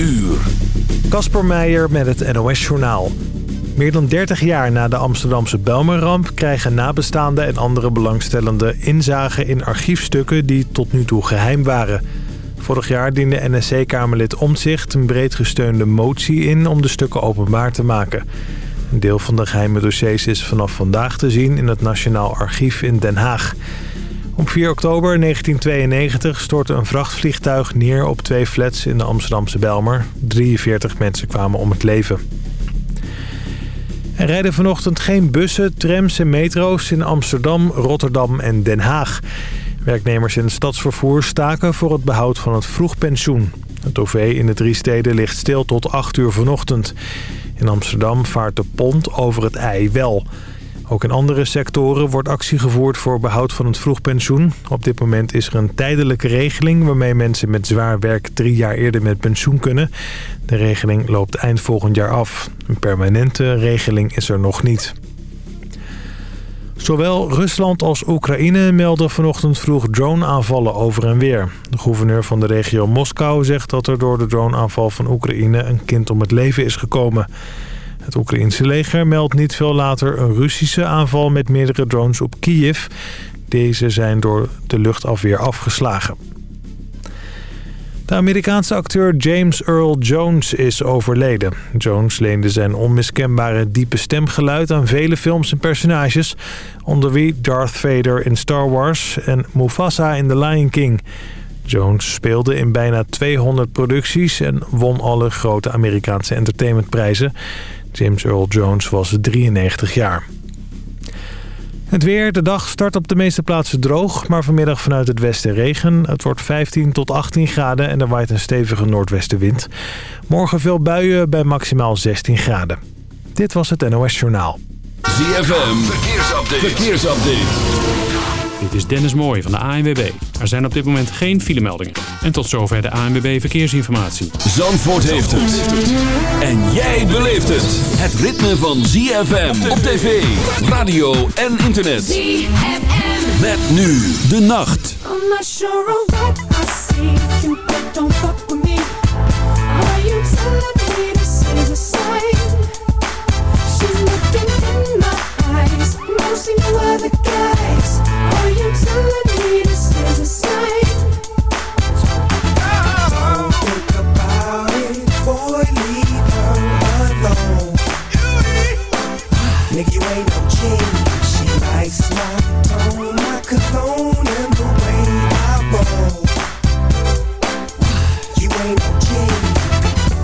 uur. Kasper Meijer met het NOS-journaal. Meer dan 30 jaar na de Amsterdamse Belmerramp krijgen nabestaanden en andere belangstellenden inzage in archiefstukken die tot nu toe geheim waren. Vorig jaar diende NSC-Kamerlid Omtzigt een breed gesteunde motie in om de stukken openbaar te maken. Een deel van de geheime dossiers is vanaf vandaag te zien in het Nationaal Archief in Den Haag. Op 4 oktober 1992 stortte een vrachtvliegtuig neer op twee flats in de Amsterdamse Belmer. 43 mensen kwamen om het leven. Er rijden vanochtend geen bussen, trams en metro's in Amsterdam, Rotterdam en Den Haag. Werknemers in het stadsvervoer staken voor het behoud van het vroegpensioen. Het OV in de drie steden ligt stil tot 8 uur vanochtend. In Amsterdam vaart de pont over het ei wel. Ook in andere sectoren wordt actie gevoerd voor behoud van het vroegpensioen. Op dit moment is er een tijdelijke regeling... waarmee mensen met zwaar werk drie jaar eerder met pensioen kunnen. De regeling loopt eind volgend jaar af. Een permanente regeling is er nog niet. Zowel Rusland als Oekraïne melden vanochtend vroeg drone-aanvallen over en weer. De gouverneur van de regio Moskou zegt dat er door de drone-aanval van Oekraïne... een kind om het leven is gekomen... Het Oekraïense leger meldt niet veel later een Russische aanval met meerdere drones op Kiev. Deze zijn door de luchtafweer afgeslagen. De Amerikaanse acteur James Earl Jones is overleden. Jones leende zijn onmiskenbare diepe stemgeluid aan vele films en personages... onder wie Darth Vader in Star Wars en Mufasa in The Lion King... Jones speelde in bijna 200 producties en won alle grote Amerikaanse entertainmentprijzen. James Earl Jones was 93 jaar. Het weer, de dag start op de meeste plaatsen droog, maar vanmiddag vanuit het westen regen. Het wordt 15 tot 18 graden en er waait een stevige noordwestenwind. Morgen veel buien bij maximaal 16 graden. Dit was het NOS Journaal. ZFM, verkeersupdate. verkeersupdate. Dit is Dennis Mooij van de ANWB. Er zijn op dit moment geen filemeldingen. En tot zover de ANWB Verkeersinformatie. Zandvoort heeft het. En jij beleeft het. Het ritme van ZFM op tv, radio en internet. ZFM. Met nu de nacht. I'm not sure what I see. don't fuck with me. Are you telling me this is a sign? She's looking in my eyes. Mostly no other guys. Are you telling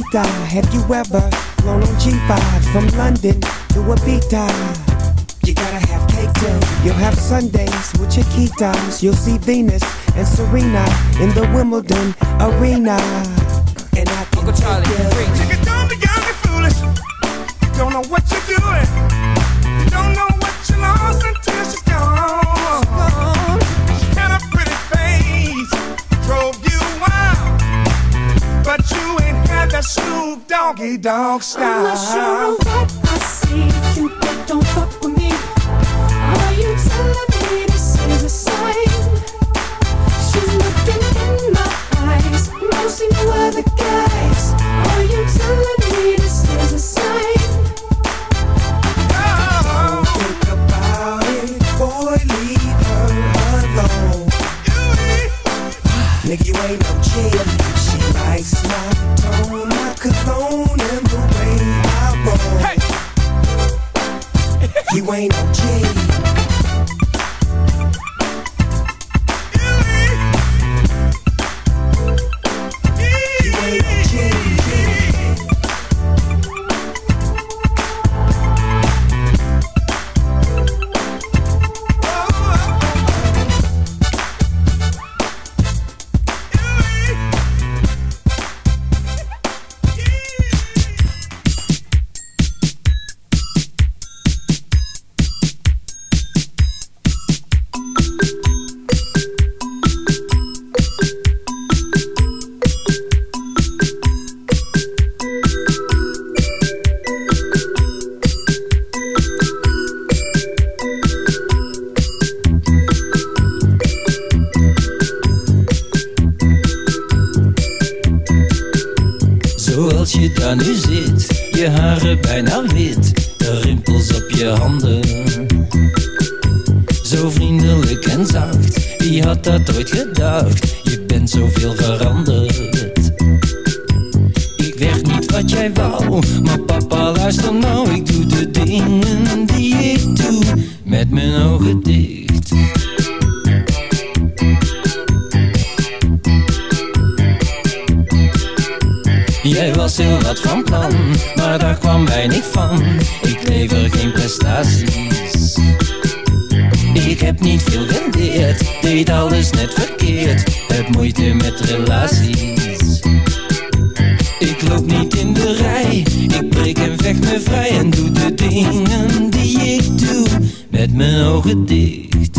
have you ever flown on G5 from London to a Ibiza? You gotta have cake too. You'll have Sundays with your keytimes. You'll see Venus and Serena in the Wimbledon arena. Dog style. I'm not sure what vrij en doe de dingen die ik doe met mijn ogen dicht.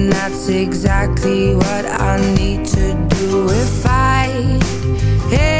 And that's exactly what I need to do if I... Hey,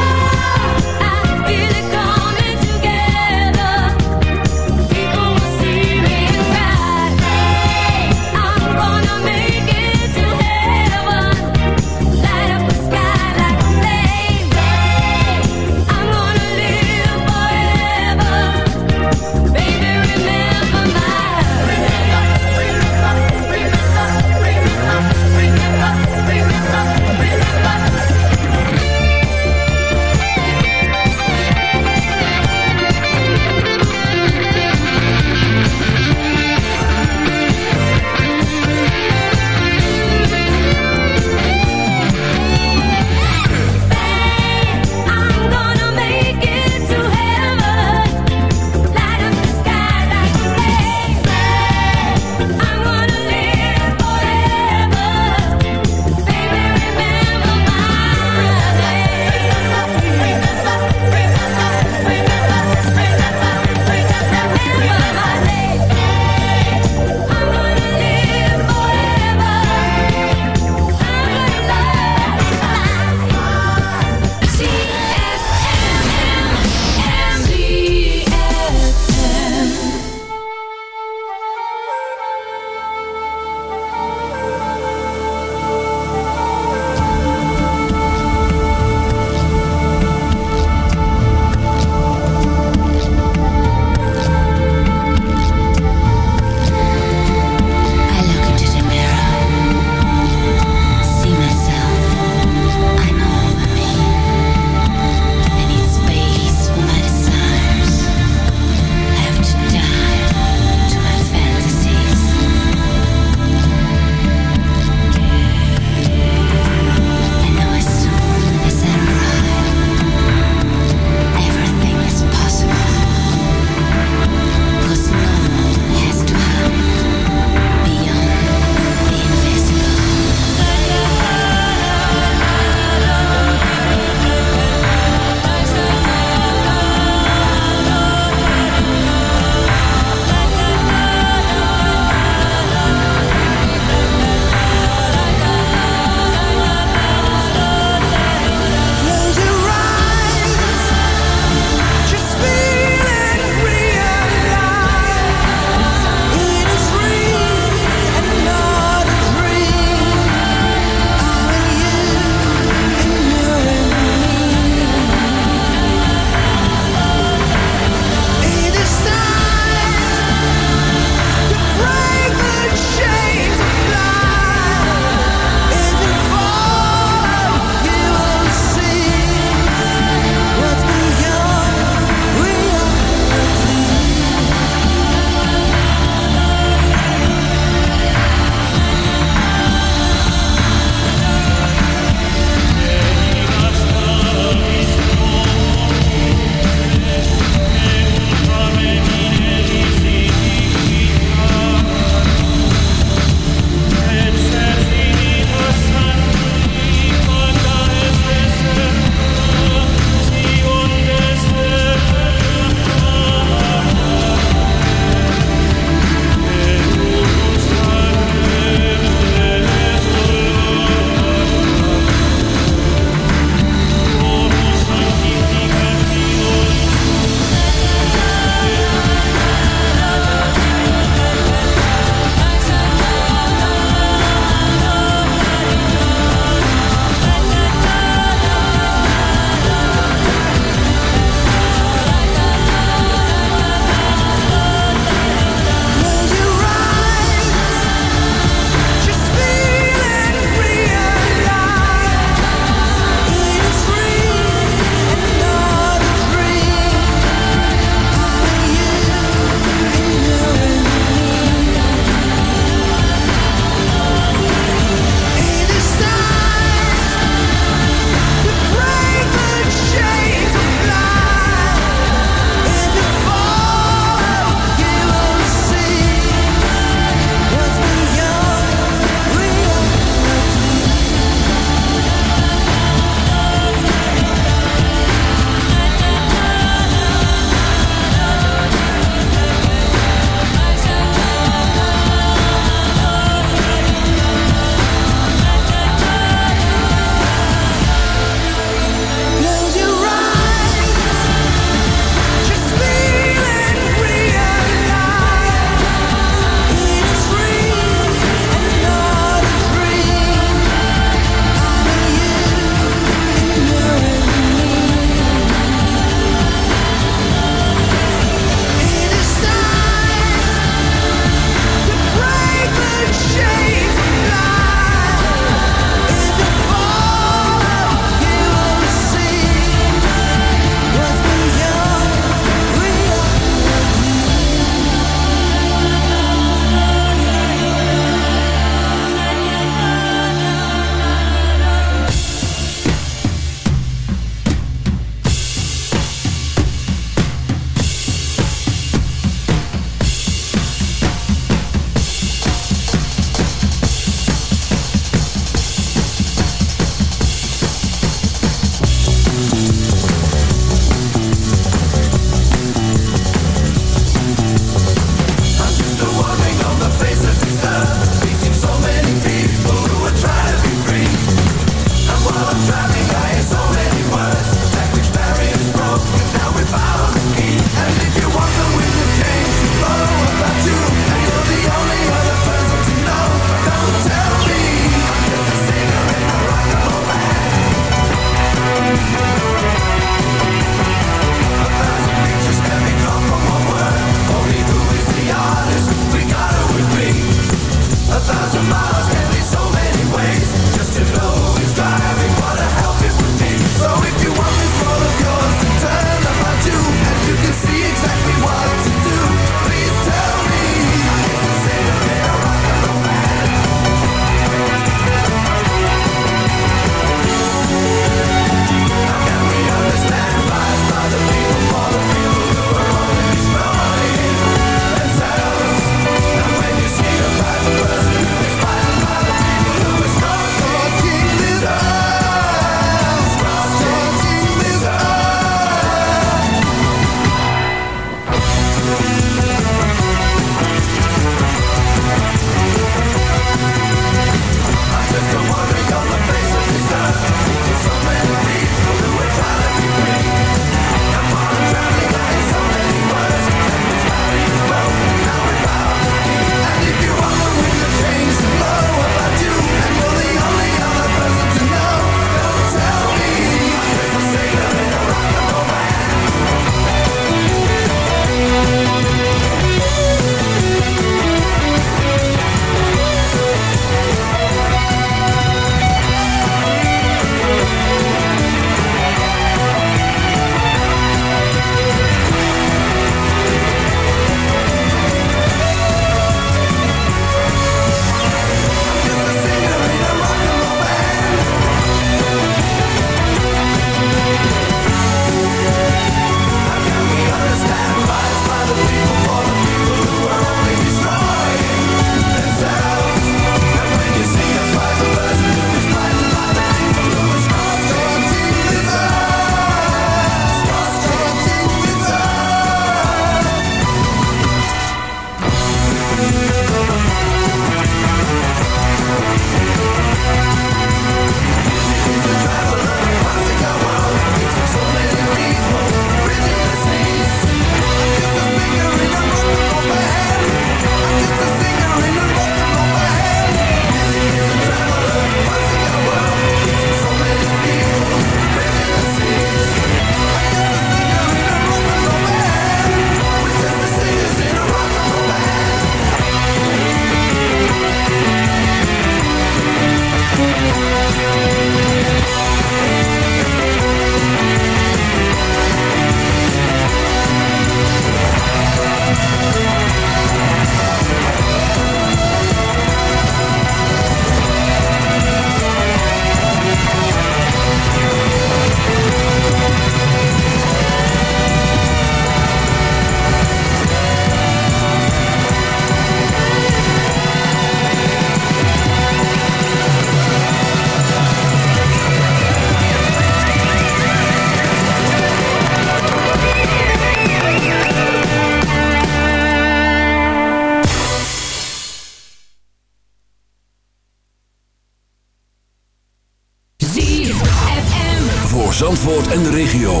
Regio.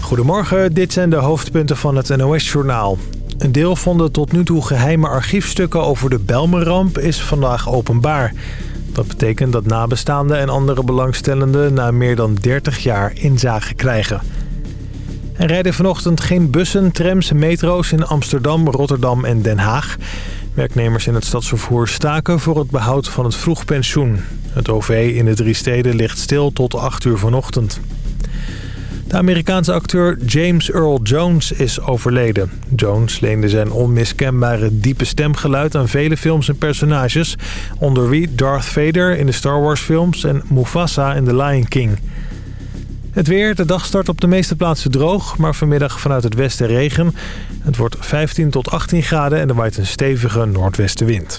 Goedemorgen, dit zijn de hoofdpunten van het NOS-journaal. Een deel van de tot nu toe geheime archiefstukken over de Belmenramp is vandaag openbaar. Dat betekent dat nabestaanden en andere belangstellenden na meer dan 30 jaar inzage krijgen. Er rijden vanochtend geen bussen, trams metro's in Amsterdam, Rotterdam en Den Haag. Werknemers in het stadsvervoer staken voor het behoud van het vroegpensioen. Het OV in de drie steden ligt stil tot 8 uur vanochtend. De Amerikaanse acteur James Earl Jones is overleden. Jones leende zijn onmiskenbare diepe stemgeluid aan vele films en personages... onder wie Darth Vader in de Star Wars films en Mufasa in The Lion King... Het weer, de dag start op de meeste plaatsen droog, maar vanmiddag vanuit het westen regen. Het wordt 15 tot 18 graden en er waait een stevige noordwestenwind.